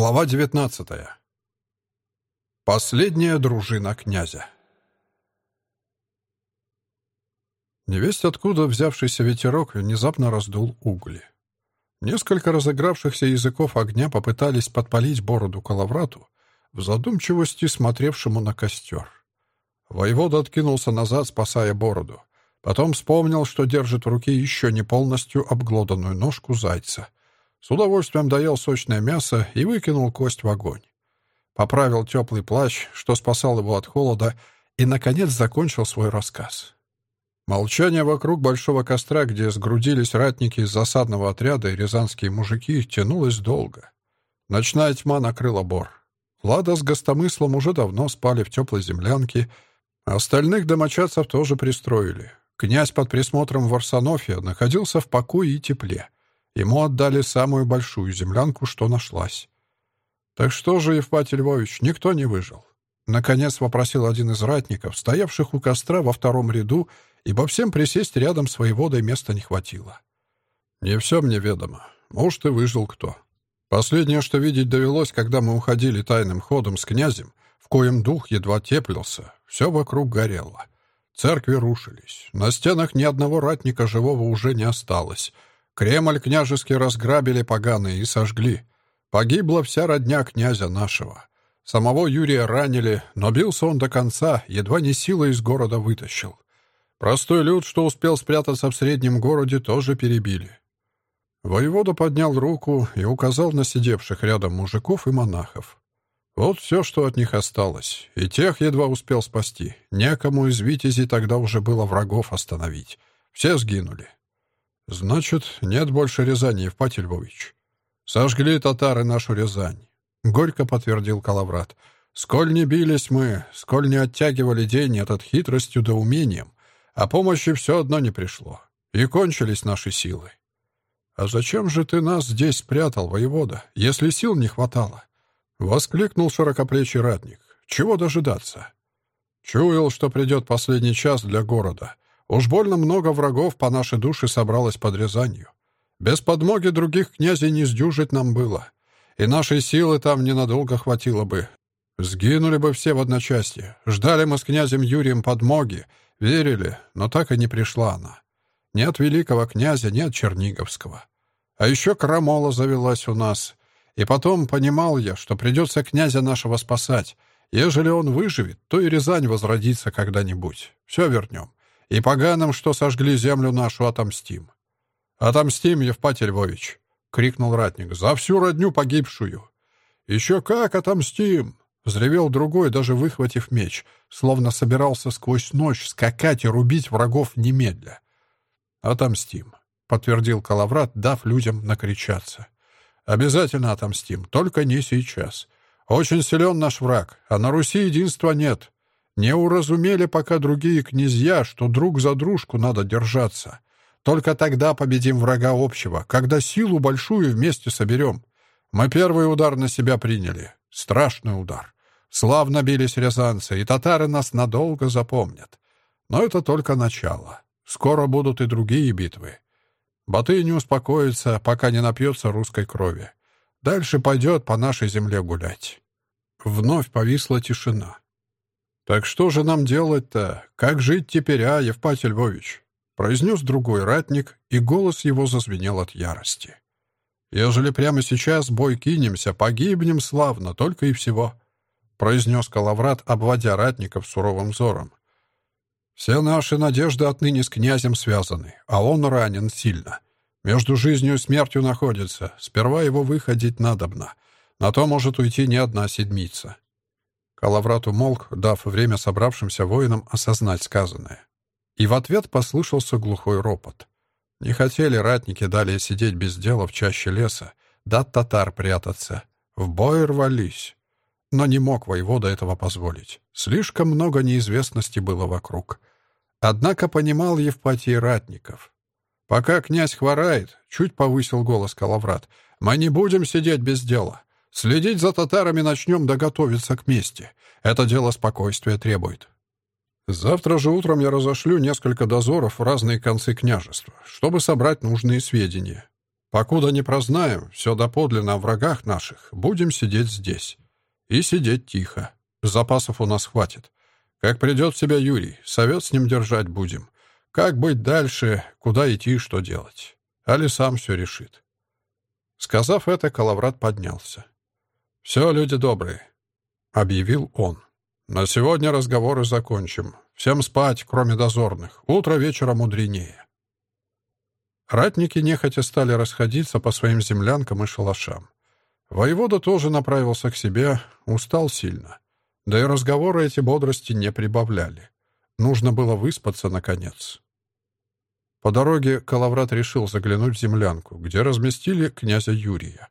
Глава 19. Последняя дружина князя. Невесть откуда взявшийся ветерок внезапно раздул угли. Несколько разыгравшихся языков огня попытались подпалить бороду Калаврату, в задумчивости смотревшему на костер. Воевода откинулся назад, спасая бороду. Потом вспомнил, что держит в руке еще не полностью обглоданную ножку зайца — с удовольствием доел сочное мясо и выкинул кость в огонь. Поправил теплый плащ, что спасал его от холода, и, наконец, закончил свой рассказ. Молчание вокруг большого костра, где сгрудились ратники из засадного отряда и рязанские мужики, тянулось долго. Ночная тьма накрыла бор. Лада с гостомыслом уже давно спали в теплой землянке, остальных домочадцев тоже пристроили. Князь под присмотром Варсонофия находился в покое и тепле — Ему отдали самую большую землянку, что нашлась. «Так что же, Евпатий Львович, никто не выжил?» Наконец вопросил один из ратников, стоявших у костра во втором ряду, ибо всем присесть рядом с воеводой места не хватило. «Не все мне ведомо. Может, и выжил кто. Последнее, что видеть довелось, когда мы уходили тайным ходом с князем, в коем дух едва теплился, все вокруг горело. Церкви рушились. На стенах ни одного ратника живого уже не осталось — Кремль княжеский разграбили поганые и сожгли. Погибла вся родня князя нашего. Самого Юрия ранили, но бился он до конца, едва не силой из города вытащил. Простой люд, что успел спрятаться в среднем городе, тоже перебили. Воевода поднял руку и указал на сидевших рядом мужиков и монахов. Вот все, что от них осталось. И тех едва успел спасти. Некому из витязей тогда уже было врагов остановить. Все сгинули. «Значит, нет больше Рязани, Евпатий Львович. Сожгли татары нашу Рязань», — горько подтвердил Калаврат. «Сколь не бились мы, сколь не оттягивали день этот хитростью да умением, а помощи все одно не пришло, и кончились наши силы». «А зачем же ты нас здесь спрятал, воевода, если сил не хватало?» — воскликнул широкоплечий ратник. «Чего дожидаться?» «Чуял, что придет последний час для города, Уж больно много врагов по нашей душе собралось под Рязанью. Без подмоги других князей не сдюжить нам было. И нашей силы там ненадолго хватило бы. Сгинули бы все в одночасье. Ждали мы с князем Юрием подмоги. Верили, но так и не пришла она. Ни от великого князя, ни от Черниговского. А еще крамола завелась у нас. И потом понимал я, что придется князя нашего спасать. Ежели он выживет, то и Рязань возродится когда-нибудь. Все вернем. И поганым, что сожгли землю нашу, отомстим. Отомстим, Евпатий Львович, — крикнул ратник, — за всю родню погибшую. Еще как отомстим! — взревел другой, даже выхватив меч, словно собирался сквозь ночь скакать и рубить врагов немедля. «Отомстим», — подтвердил Калаврат, дав людям накричаться. «Обязательно отомстим, только не сейчас. Очень силен наш враг, а на Руси единства нет. Не уразумели пока другие князья, что друг за дружку надо держаться. Только тогда победим врага общего, когда силу большую вместе соберем. Мы первый удар на себя приняли. Страшный удар. Славно бились рязанцы, и татары нас надолго запомнят. Но это только начало. Скоро будут и другие битвы. Батый не успокоится, пока не напьется русской крови. Дальше пойдет по нашей земле гулять. Вновь повисла тишина. «Так что же нам делать-то? Как жить теперь, а, Евпатий Львович?» произнес другой ратник, и голос его зазвенел от ярости. «Ежели прямо сейчас бой кинемся, погибнем славно, только и всего», произнес Калаврат, обводя ратников суровым взором. «Все наши надежды отныне с князем связаны, а он ранен сильно. Между жизнью и смертью находится. Сперва его выходить надобно. На то может уйти не одна седмица. Калаврат умолк, дав время собравшимся воинам осознать сказанное. И в ответ послышался глухой ропот. Не хотели ратники далее сидеть без дела в чаще леса, да татар прятаться. В бой рвались. Но не мог воевода этого позволить. Слишком много неизвестности было вокруг. Однако понимал Евпатий ратников. «Пока князь хворает», — чуть повысил голос Калаврат, — «мы не будем сидеть без дела. Следить за татарами начнем доготовиться к мести. Это дело спокойствия требует. Завтра же утром я разошлю несколько дозоров в разные концы княжества, чтобы собрать нужные сведения. Покуда не прознаем все доподлинно о врагах наших, будем сидеть здесь. И сидеть тихо. Запасов у нас хватит. Как придет в себя Юрий, совет с ним держать будем. Как быть дальше, куда идти и что делать. Али сам все решит. Сказав это, Калаврат поднялся. «Все, люди добрые», — объявил он. «На сегодня разговоры закончим. Всем спать, кроме дозорных. Утро вечера мудренее». Ратники нехотя стали расходиться по своим землянкам и шалашам. Воевода тоже направился к себе, устал сильно. Да и разговоры эти бодрости не прибавляли. Нужно было выспаться, наконец. По дороге Калаврат решил заглянуть в землянку, где разместили князя Юрия.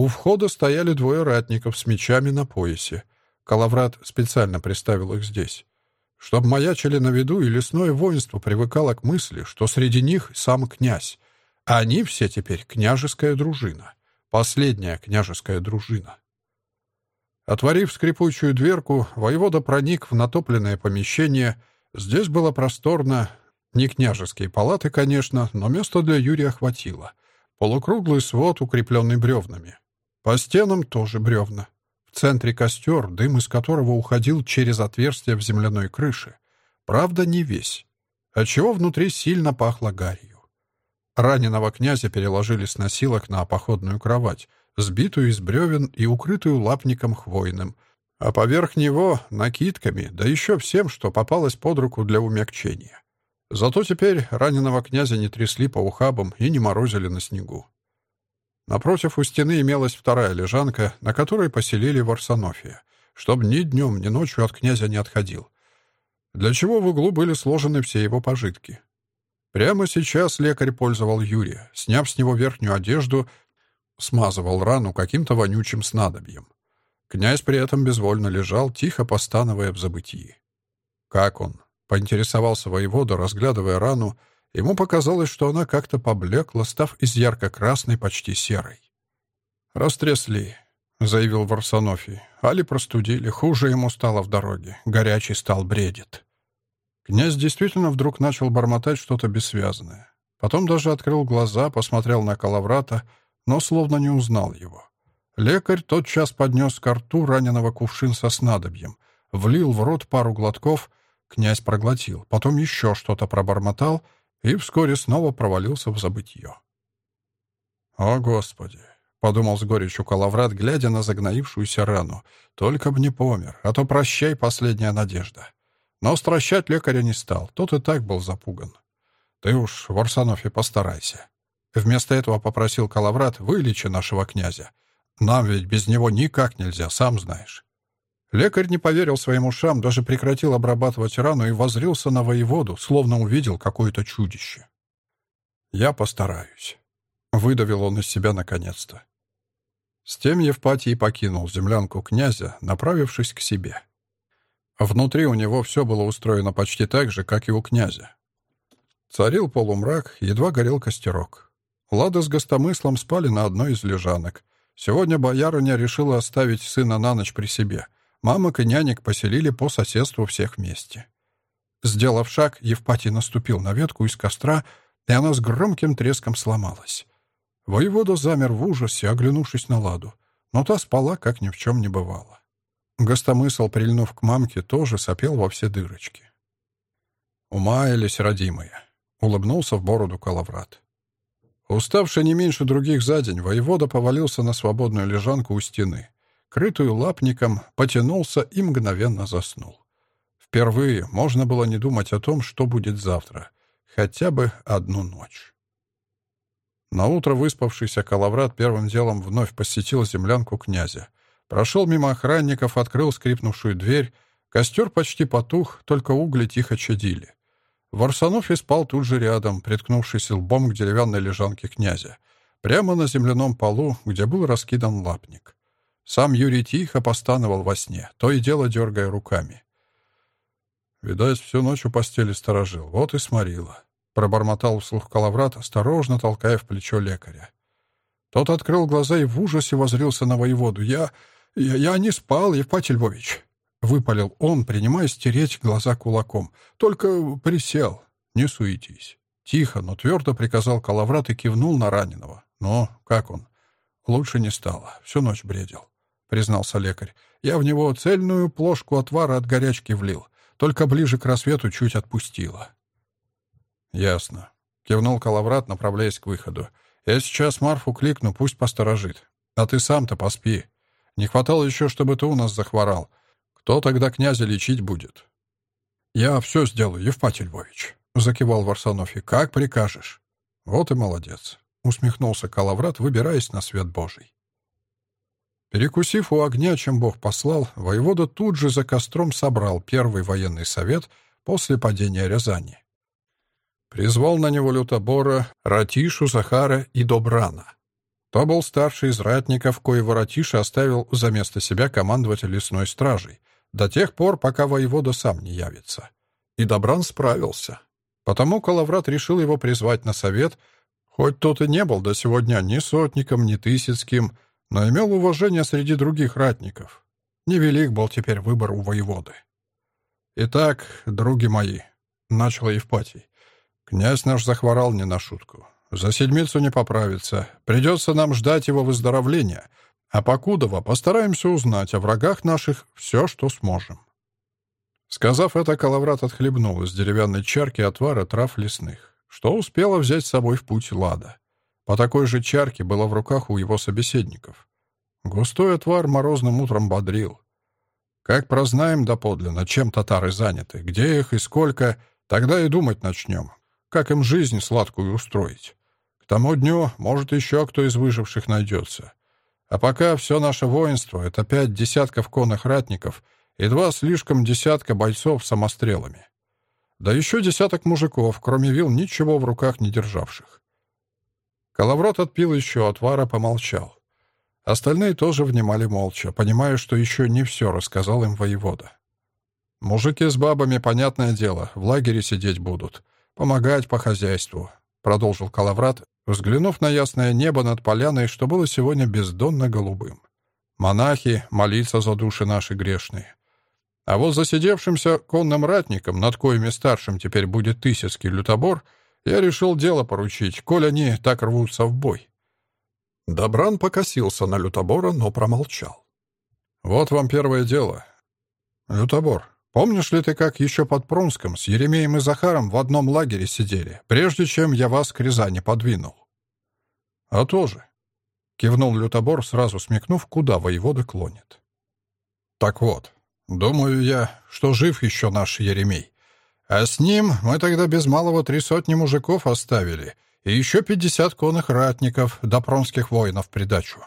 У входа стояли двое ратников с мечами на поясе. Калаврат специально приставил их здесь чтобы маячили на виду, и лесное воинство привыкало к мысли, что среди них сам князь, а они все теперь княжеская дружина, последняя княжеская дружина. Отворив скрипучую дверку, воевода проник в натопленное помещение. Здесь было просторно, не княжеские палаты, конечно, но места для Юрия хватило. Полукруглый свод, укрепленный бревнами. По стенам тоже бревна. В центре костер, дым из которого уходил через отверстие в земляной крыше. Правда, не весь. Отчего внутри сильно пахло гарью. Раненого князя переложили с носилок на походную кровать, сбитую из бревен и укрытую лапником хвойным, а поверх него — накидками, да еще всем, что попалось под руку для умягчения. Зато теперь раненого князя не трясли по ухабам и не морозили на снегу. Напротив у стены имелась вторая лежанка, на которой поселили Варсонофия, чтобы ни днем, ни ночью от князя не отходил. Для чего в углу были сложены все его пожитки. Прямо сейчас лекарь пользовал Юрия, сняв с него верхнюю одежду, смазывал рану каким-то вонючим снадобьем. Князь при этом безвольно лежал, тихо постановая в забытии. «Как он?» — поинтересовался воевода, разглядывая рану, Ему показалось, что она как-то поблекла, став из ярко-красной почти серой. «Растрясли», — заявил Варсонофий. «Али простудили, хуже ему стало в дороге. Горячий стал, бредит». Князь действительно вдруг начал бормотать что-то бессвязное. Потом даже открыл глаза, посмотрел на Калаврата, но словно не узнал его. Лекарь тотчас поднес к рту раненого кувшин со снадобьем, влил в рот пару глотков, князь проглотил, потом еще что-то пробормотал — и вскоре снова провалился в забытье. «О, Господи!» — подумал с горечью Калаврат, глядя на загноившуюся рану. «Только б не помер, а то прощай, последняя надежда». Но стращать лекаря не стал, тот и так был запуган. «Ты уж, Варсонофе, постарайся». Вместо этого попросил Калаврат «вылечи нашего князя. Нам ведь без него никак нельзя, сам знаешь». Лекарь не поверил своим ушам, даже прекратил обрабатывать рану и возрился на воеводу, словно увидел какое-то чудище. «Я постараюсь», — выдавил он из себя наконец-то. С тем Евпатий покинул землянку князя, направившись к себе. Внутри у него все было устроено почти так же, как и у князя. Царил полумрак, едва горел костерок. Лада с гостомыслом спали на одной из лежанок. Сегодня боярыня решила оставить сына на ночь при себе — Мамок и нянек поселили по соседству всех вместе. Сделав шаг, Евпатий наступил на ветку из костра, и она с громким треском сломалась. Воевода замер в ужасе, оглянувшись на Ладу, но та спала, как ни в чем не бывало. Гостомысл, прильнув к мамке, тоже сопел во все дырочки. «Умаялись, родимые!» — улыбнулся в бороду Калаврат. Уставший не меньше других за день, воевода повалился на свободную лежанку у стены — крытую лапником, потянулся и мгновенно заснул. Впервые можно было не думать о том, что будет завтра. Хотя бы одну ночь. Наутро выспавшийся Калаврат первым делом вновь посетил землянку князя. Прошел мимо охранников, открыл скрипнувшую дверь. Костер почти потух, только угли тихо чадили. Варсанов и спал тут же рядом, приткнувшись лбом к деревянной лежанке князя, прямо на земляном полу, где был раскидан лапник. Сам Юрий тихо постановал во сне, то и дело дергая руками. Видать, всю ночь у постели сторожил, вот и сморила. Пробормотал вслух Калаврат, осторожно толкая в плечо лекаря. Тот открыл глаза и в ужасе возрился на воеводу. «Я... я, я не спал, Евпатий Львович!» Выпалил он, принимая стереть глаза кулаком. «Только присел. Не суетись». Тихо, но твердо приказал Калаврат и кивнул на раненого. «Ну, как он?» «Лучше не стало. Всю ночь бредил», — признался лекарь. «Я в него цельную плошку отвара от горячки влил. Только ближе к рассвету чуть отпустило». «Ясно», — кивнул Калаврат, направляясь к выходу. «Я сейчас Марфу кликну, пусть посторожит. А ты сам-то поспи. Не хватало еще, чтобы ты у нас захворал. Кто тогда князя лечить будет?» «Я все сделаю, Евпатий Львович», — закивал Варсонофий. «Как прикажешь». «Вот и молодец», — усмехнулся Калаврат, выбираясь на свет Божий. Перекусив у огня, чем Бог послал, воевода тут же за костром собрал первый военный совет после падения Рязани. Призвал на него Лютобора, Ратишу, Захара и Добрана. То был старший из ратников, коего Ратиша оставил за место себя командовать лесной стражей, до тех пор, пока воевода сам не явится. И Добран справился. Потому Калаврат решил его призвать на совет, хоть тот и не был до сегодня ни сотником, ни тысяцким, но имел уважение среди других ратников. Невелик был теперь выбор у воеводы. «Итак, други мои», — начал Евпатий, — «князь наш захворал не на шутку. За седмицу не поправится. Придется нам ждать его выздоровления, а покудова постараемся узнать о врагах наших все, что сможем. Сказав это, Калаврат отхлебнул из деревянной чарки отвара трав лесных, что успела взять с собой в путь Лада. По такой же чарке было в руках у его собеседников. Густой отвар морозным утром бодрил. Как прознаем доподлинно, чем татары заняты, где их и сколько, тогда и думать начнем, как им жизнь сладкую устроить. К тому дню, может, еще кто из выживших найдется. А пока все наше воинство — это пять десятков конных ратников и два слишком десятка бойцов самострелами. Да еще десяток мужиков, кроме вил, ничего в руках не державших. Коловрот отпил еще отвара, помолчал. Остальные тоже внимали молча, понимая, что еще не все рассказал им воевода. «Мужики с бабами, понятное дело, в лагере сидеть будут, помогать по хозяйству», — продолжил Калаврат, взглянув на ясное небо над поляной, что было сегодня бездонно голубым. Монахи, молиться за души наши грешные. А вот засидевшимся конным ратникам, над коими старшим теперь будет Тысяцкий лютобор, я решил дело поручить, коль они так рвутся в бой. Добран покосился на лютобора, но промолчал. «Вот вам первое дело. Лютобор, Помнишь ли ты, как еще под Пронском с Еремеем и Захаром в одном лагере сидели, прежде чем я вас к Рязани подвинул?» «А тоже», — кивнул Лютобор, сразу смекнув, куда воевода клонит. «Так вот, думаю я, что жив еще наш Еремей. А с ним мы тогда без малого три сотни мужиков оставили и еще пятьдесят конных ратников до воинов придачу.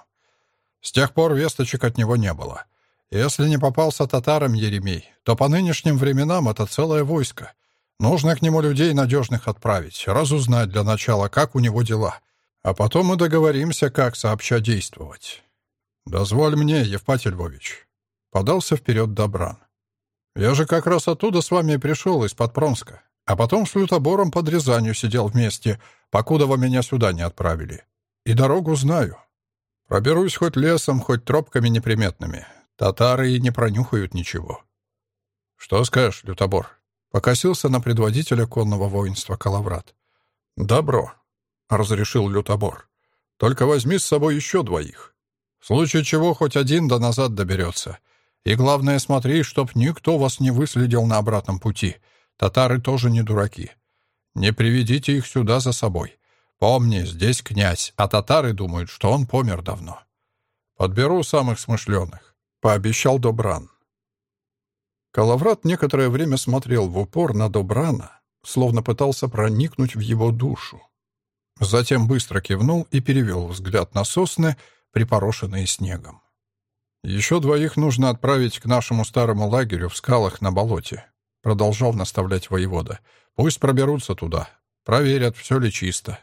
С тех пор весточек от него не было». Если не попался татарам Еремей, то по нынешним временам это целое войско. Нужно к нему людей надежных отправить, разузнать для начала, как у него дела. А потом мы договоримся, как сообща действовать. «Дозволь мне, Евпатий Львович», — подался вперед Добран. «Я же как раз оттуда с вами пришел, из-под Пронска, а потом с лютобором под Рязанью сидел вместе, покуда вы меня сюда не отправили. И дорогу знаю. Проберусь хоть лесом, хоть тропками неприметными. Татары и не пронюхают ничего. «Что скажешь, Лютобор?» — покосился на предводителя конного воинства Калаврат. «Добро», — разрешил Лютобор. «Только возьми с собой еще двоих. В случае чего хоть один до назад доберется. И главное, смотри, чтоб никто вас не выследил на обратном пути. Татары тоже не дураки. Не приведите их сюда за собой. Помни, здесь князь, а татары думают, что он помер давно. Подберу самых смышленых пообещал Добран. Калаврат некоторое время смотрел в упор на Добрана, словно пытался проникнуть в его душу. Затем быстро кивнул и перевел взгляд на сосны, припорошенные снегом. «Еще двоих нужно отправить к нашему старому лагерю в скалах на болоте», продолжал наставлять воевода. «Пусть проберутся туда, проверят, все ли чисто.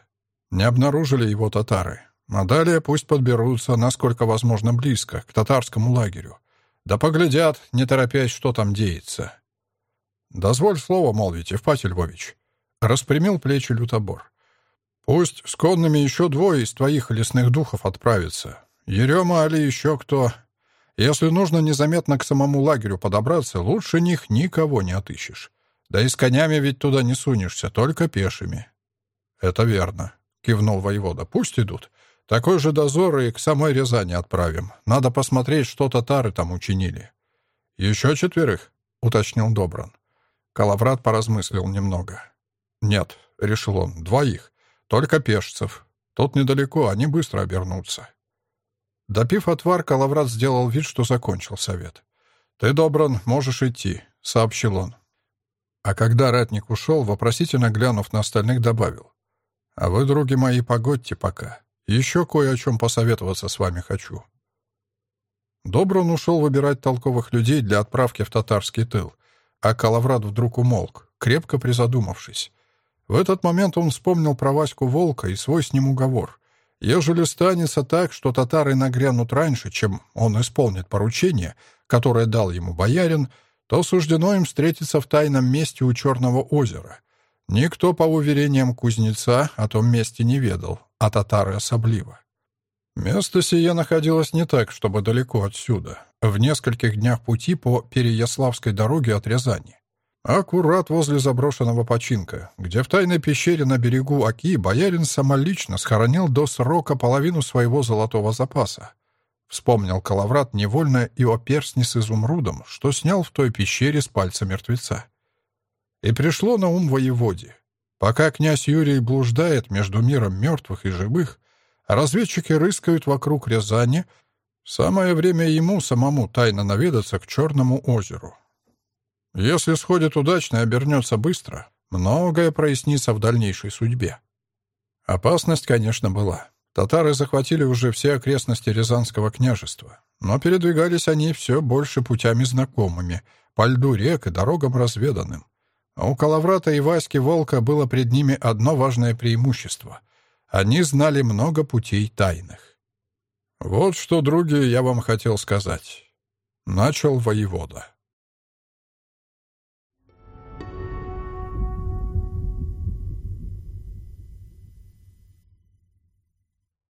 Не обнаружили его татары. А далее пусть подберутся, насколько возможно, близко, к татарскому лагерю. Да поглядят, не торопясь, что там деется. «Дозволь слово молвить, Евпатий Львович», — распрямил плечи лютобор. «Пусть с конными еще двое из твоих лесных духов отправятся. Ерема али еще кто. Если нужно незаметно к самому лагерю подобраться, лучше них никого не отыщешь. Да и с конями ведь туда не сунешься, только пешими». «Это верно», — кивнул воевода. «Пусть идут. Такой же дозор и к самой Рязани отправим. Надо посмотреть, что татары там учинили». «Еще четверых?» — уточнил Добран. Калаврат поразмыслил немного. «Нет», — решил он, — «двоих. Только пешцев. Тут недалеко, они быстро обернутся». Допив отвар, Калаврат сделал вид, что закончил совет. «Ты, Добран, можешь идти», — сообщил он. А когда ратник ушел, вопросительно глянув на остальных, добавил. «А вы, други мои, погодьте пока. Еще кое о чем посоветоваться с вами хочу». Добран ушел выбирать толковых людей для отправки в татарский тыл, а Калаврат вдруг умолк, крепко призадумавшись. В этот момент он вспомнил про Ваську Волка и свой с ним уговор. Ежели станется так, что татары нагрянут раньше, чем он исполнит поручение, которое дал ему боярин, то суждено им встретиться в тайном месте у Черного озера. Никто, по уверениям кузнеца, о том месте не ведал, а татары особливо. Место сие находилось не так, чтобы далеко отсюда, в нескольких днях пути по Переяславской дороге от Рязани. Аккурат возле заброшенного починка, где в тайной пещере на берегу Оки боярин самолично схоронил до срока половину своего золотого запаса. Вспомнил Калаврат невольно и о перстне с изумрудом, что снял в той пещере с пальца мертвеца. И пришло на ум воеводе. Пока князь Юрий блуждает между миром мертвых и живых, разведчики рыскают вокруг Рязани, самое время ему самому тайно наведаться к Черному озеру, если сходит удачно и обернется быстро, многое прояснится в дальнейшей судьбе. Опасность, конечно, была. Татары захватили уже все окрестности Рязанского княжества, но передвигались они все больше путями знакомыми, по льду рек и дорогам разведанным. А у Калаврата и Васьки Волка было пред ними одно важное преимущество. Они знали много путей тайных. «Вот что, други, я вам хотел сказать», — начал воевода.